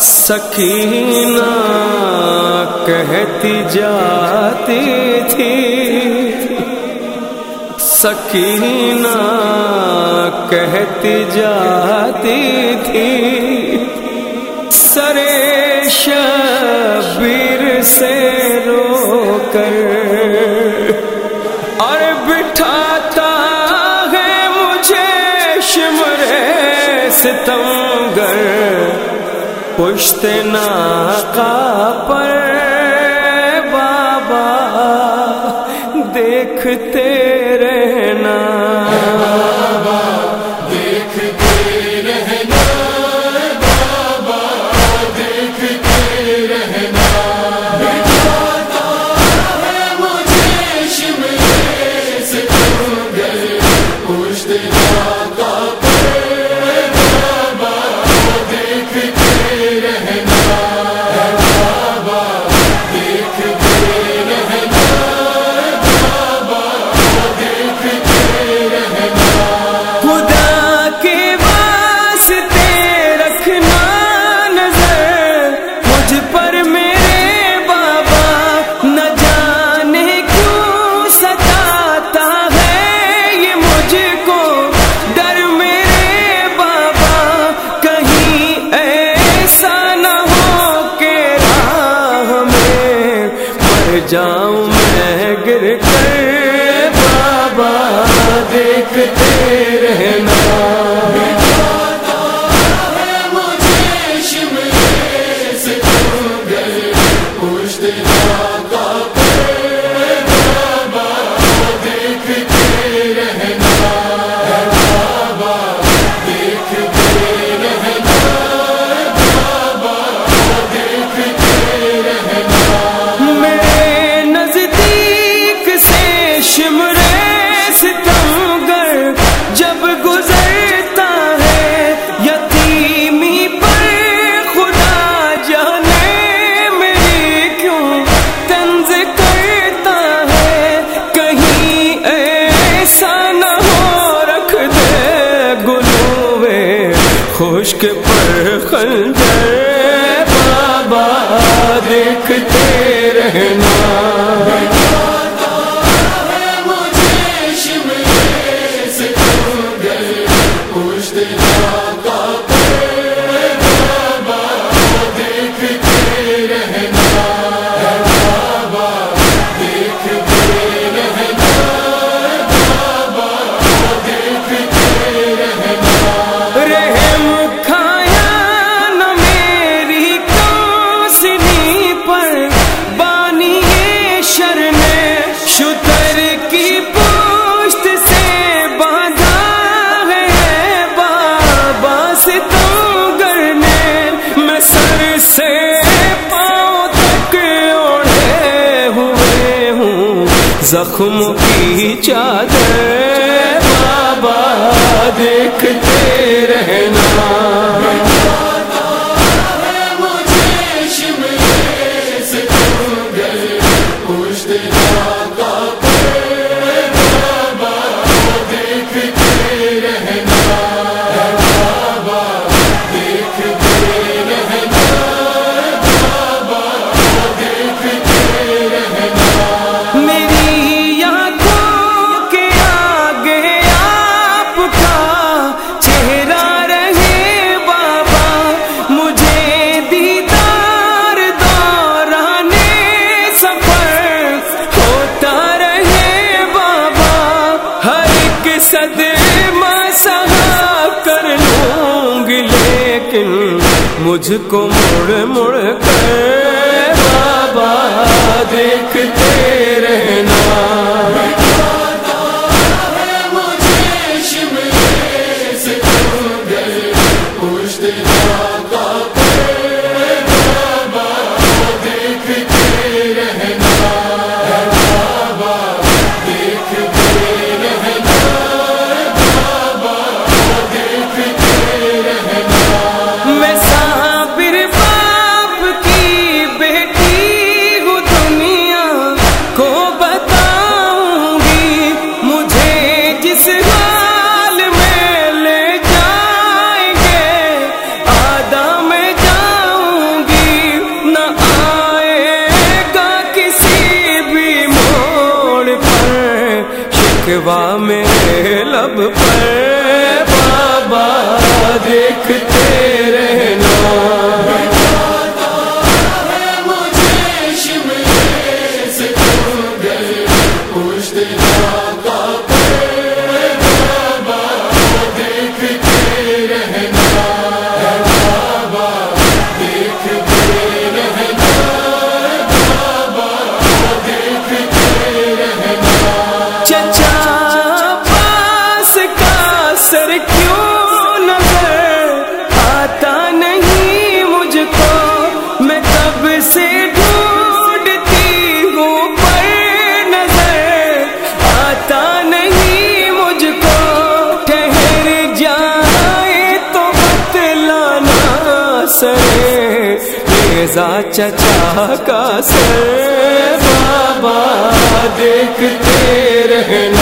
سکینہ کہتی جاتی تھی۔ سکینہ کہتی جاتی تھی۔ سرے شبیر سے رو کر ستم گر پشت ناقا پر بابا دیکھتے رہنا۔ گر کر بابا دیکھتے رہنا۔ بابا دیکھتے رہنا۔ زخم کی چادر بابا دیکھتے رہنا۔ مجھ کو مڑ مڑ کر بابا دیکھتا چچا کا سر بابا دیکھتے رہنا۔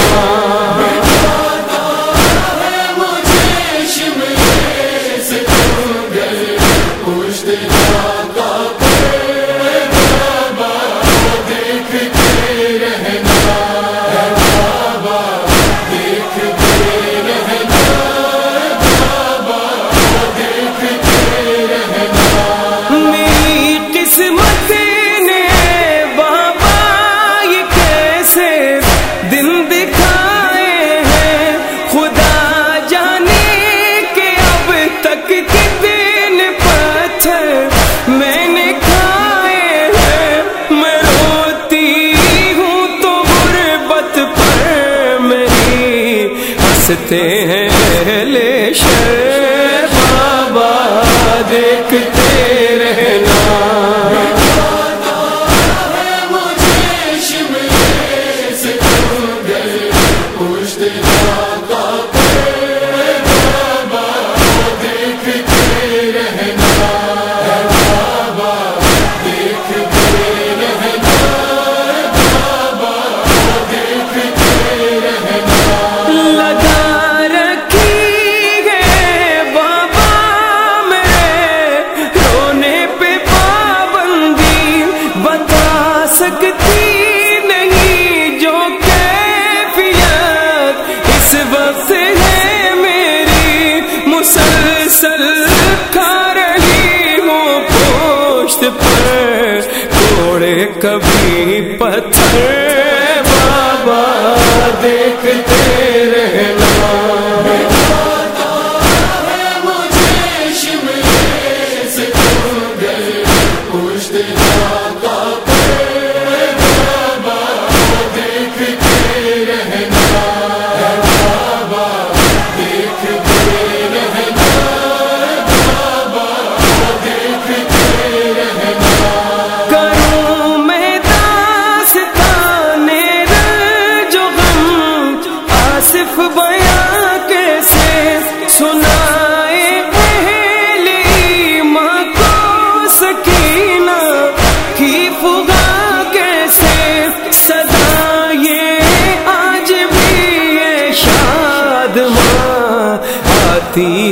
کبھی پتھر بابا دیکھتے رہنا۔ تھی۔